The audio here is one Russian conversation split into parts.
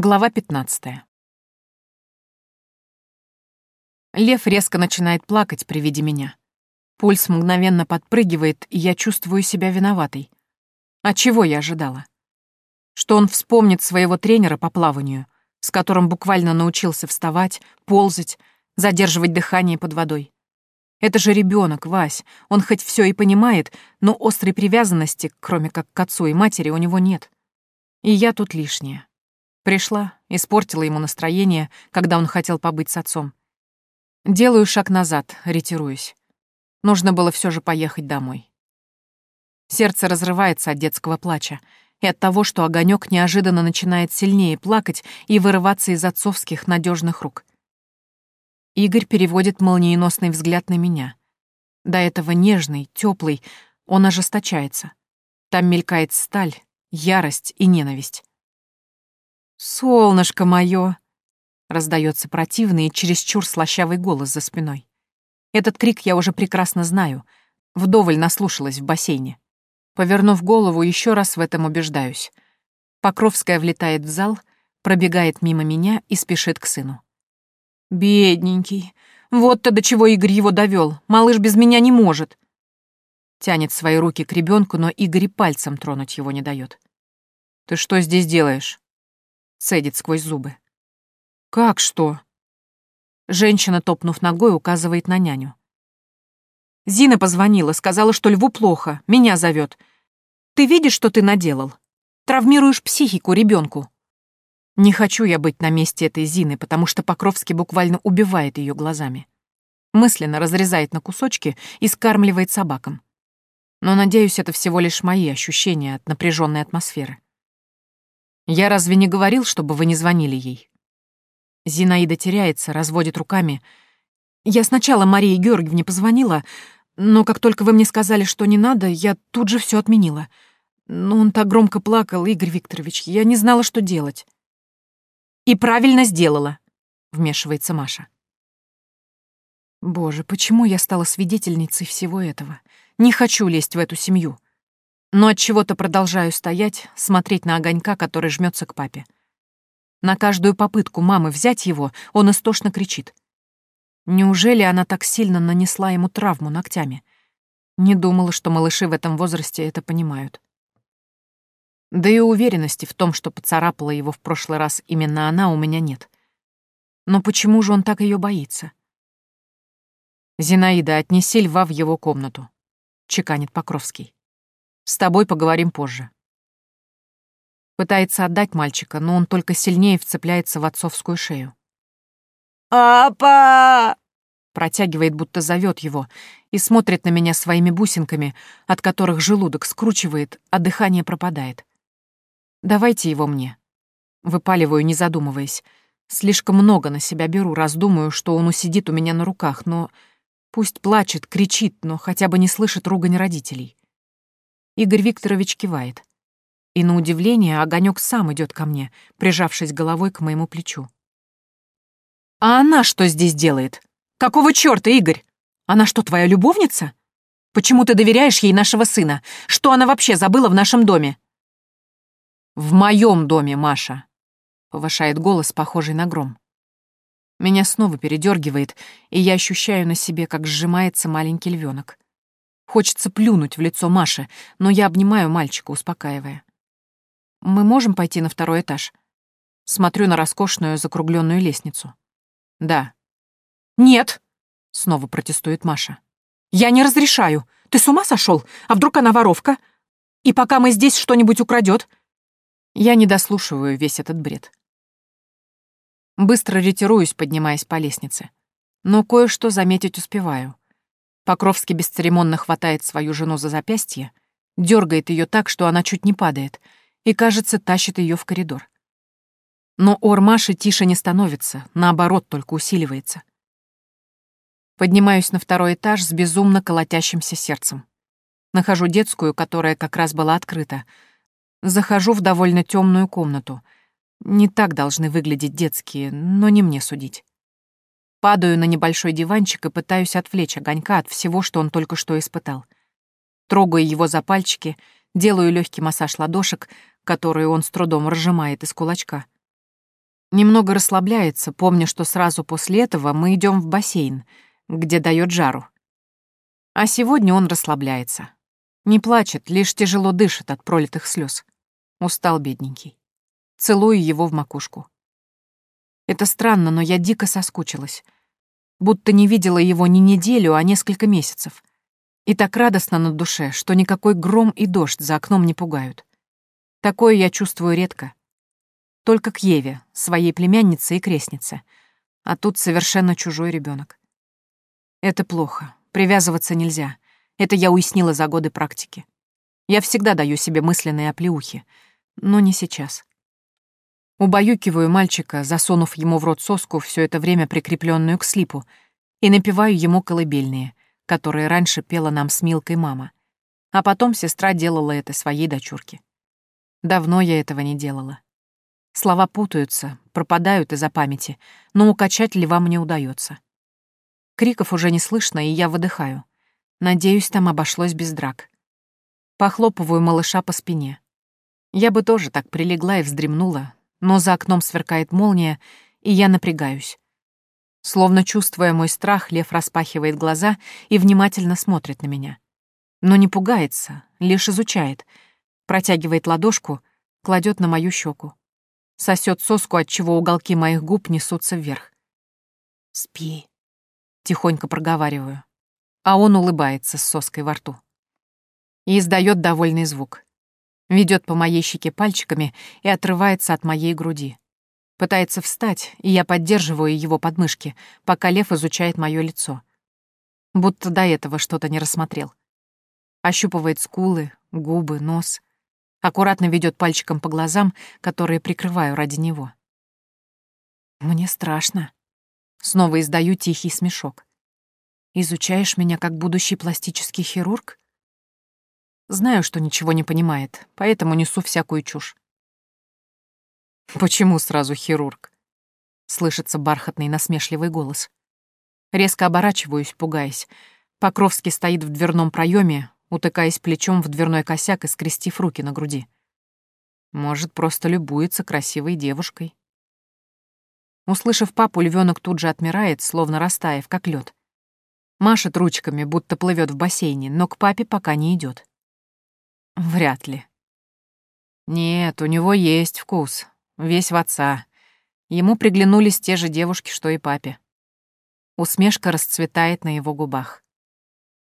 Глава 15. Лев резко начинает плакать при виде меня. Пульс мгновенно подпрыгивает, и я чувствую себя виноватой. А чего я ожидала? Что он вспомнит своего тренера по плаванию, с которым буквально научился вставать, ползать, задерживать дыхание под водой. Это же ребенок, Вась. Он хоть все и понимает, но острой привязанности, кроме как к отцу и матери, у него нет. И я тут лишняя. Пришла, испортила ему настроение, когда он хотел побыть с отцом. Делаю шаг назад, ретируюсь. Нужно было все же поехать домой. Сердце разрывается от детского плача и от того, что огонек неожиданно начинает сильнее плакать и вырываться из отцовских надежных рук. Игорь переводит молниеносный взгляд на меня. До этого нежный, теплый, он ожесточается. Там мелькает сталь, ярость и ненависть. «Солнышко мое!» — раздается противный и чересчур слащавый голос за спиной. Этот крик я уже прекрасно знаю, вдоволь наслушалась в бассейне. Повернув голову, еще раз в этом убеждаюсь. Покровская влетает в зал, пробегает мимо меня и спешит к сыну. «Бедненький, вот-то до чего Игорь его довел. Малыш без меня не может!» Тянет свои руки к ребенку, но Игорь пальцем тронуть его не дает. «Ты что здесь делаешь?» Цедит сквозь зубы. «Как что?» Женщина, топнув ногой, указывает на няню. Зина позвонила, сказала, что льву плохо, меня зовет. Ты видишь, что ты наделал? Травмируешь психику ребенку. Не хочу я быть на месте этой Зины, потому что Покровский буквально убивает ее глазами. Мысленно разрезает на кусочки и скармливает собакам. Но, надеюсь, это всего лишь мои ощущения от напряженной атмосферы. Я разве не говорил, чтобы вы не звонили ей? Зинаида теряется, разводит руками. Я сначала Марии Георгиевне позвонила, но как только вы мне сказали, что не надо, я тут же все отменила. Но он так громко плакал, Игорь Викторович, я не знала, что делать. И правильно сделала, вмешивается Маша. Боже, почему я стала свидетельницей всего этого? Не хочу лезть в эту семью но от чего то продолжаю стоять, смотреть на огонька, который жмется к папе. На каждую попытку мамы взять его он истошно кричит. Неужели она так сильно нанесла ему травму ногтями? Не думала, что малыши в этом возрасте это понимают. Да и уверенности в том, что поцарапала его в прошлый раз именно она, у меня нет. Но почему же он так ее боится? «Зинаида, отнеси льва в его комнату», — чеканит Покровский. С тобой поговорим позже. Пытается отдать мальчика, но он только сильнее вцепляется в отцовскую шею. «Апа!» Протягивает, будто зовет его, и смотрит на меня своими бусинками, от которых желудок скручивает, а дыхание пропадает. «Давайте его мне». Выпаливаю, не задумываясь. Слишком много на себя беру, раздумаю, что он усидит у меня на руках, но... Пусть плачет, кричит, но хотя бы не слышит ругань родителей. Игорь Викторович кивает. И на удивление огонек сам идет ко мне, прижавшись головой к моему плечу. «А она что здесь делает? Какого чёрта, Игорь? Она что, твоя любовница? Почему ты доверяешь ей нашего сына? Что она вообще забыла в нашем доме?» «В моем доме, Маша», — повышает голос, похожий на гром. Меня снова передергивает, и я ощущаю на себе, как сжимается маленький львенок. Хочется плюнуть в лицо Маши, но я обнимаю мальчика, успокаивая. «Мы можем пойти на второй этаж?» Смотрю на роскошную закругленную лестницу. «Да». «Нет!» — снова протестует Маша. «Я не разрешаю. Ты с ума сошел? А вдруг она воровка? И пока мы здесь что-нибудь украдет?» Я не дослушиваю весь этот бред. Быстро ретируюсь, поднимаясь по лестнице. Но кое-что заметить успеваю. Покровский бесцеремонно хватает свою жену за запястье, дергает ее так, что она чуть не падает, и, кажется, тащит ее в коридор. Но ор Маши тише не становится, наоборот, только усиливается. Поднимаюсь на второй этаж с безумно колотящимся сердцем. Нахожу детскую, которая как раз была открыта. Захожу в довольно темную комнату. Не так должны выглядеть детские, но не мне судить. Падаю на небольшой диванчик и пытаюсь отвлечь огонька от всего, что он только что испытал. Трогаю его за пальчики, делаю легкий массаж ладошек, которые он с трудом разжимает из кулачка. Немного расслабляется, помня, что сразу после этого мы идем в бассейн, где дает жару. А сегодня он расслабляется. Не плачет, лишь тяжело дышит от пролитых слез. Устал бедненький. Целую его в макушку. Это странно, но я дико соскучилась. Будто не видела его не неделю, а несколько месяцев. И так радостно на душе, что никакой гром и дождь за окном не пугают. Такое я чувствую редко. Только к Еве, своей племяннице и крестнице. А тут совершенно чужой ребенок. Это плохо. Привязываться нельзя. Это я уяснила за годы практики. Я всегда даю себе мысленные оплеухи. Но не сейчас. Убаюкиваю мальчика, засунув ему в рот соску, все это время прикрепленную к слипу, и напеваю ему колыбельные, которые раньше пела нам с Милкой мама. А потом сестра делала это своей дочурке. Давно я этого не делала. Слова путаются, пропадают из-за памяти, но укачать льва мне удается. Криков уже не слышно, и я выдыхаю. Надеюсь, там обошлось без драк. Похлопываю малыша по спине. Я бы тоже так прилегла и вздремнула, но за окном сверкает молния, и я напрягаюсь. Словно чувствуя мой страх, лев распахивает глаза и внимательно смотрит на меня. Но не пугается, лишь изучает, протягивает ладошку, кладет на мою щеку сосет соску, от чего уголки моих губ несутся вверх. «Спи», — тихонько проговариваю, а он улыбается с соской во рту. И издает довольный звук. Ведет по моей щеке пальчиками и отрывается от моей груди. Пытается встать, и я поддерживаю его подмышки, пока лев изучает мое лицо. Будто до этого что-то не рассмотрел. Ощупывает скулы, губы, нос — Аккуратно ведет пальчиком по глазам, которые прикрываю ради него. Мне страшно. Снова издаю тихий смешок. Изучаешь меня как будущий пластический хирург? Знаю, что ничего не понимает, поэтому несу всякую чушь. Почему сразу хирург? Слышится бархатный насмешливый голос. Резко оборачиваюсь, пугаясь. Покровский стоит в дверном проеме, утыкаясь плечом в дверной косяк и скрестив руки на груди. Может, просто любуется красивой девушкой. Услышав папу, львенок тут же отмирает, словно растаяв, как лед. Машет ручками, будто плывет в бассейне, но к папе пока не идет. Вряд ли. Нет, у него есть вкус. Весь в отца. Ему приглянулись те же девушки, что и папе. Усмешка расцветает на его губах.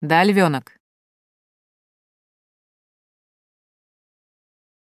«Да, львенок,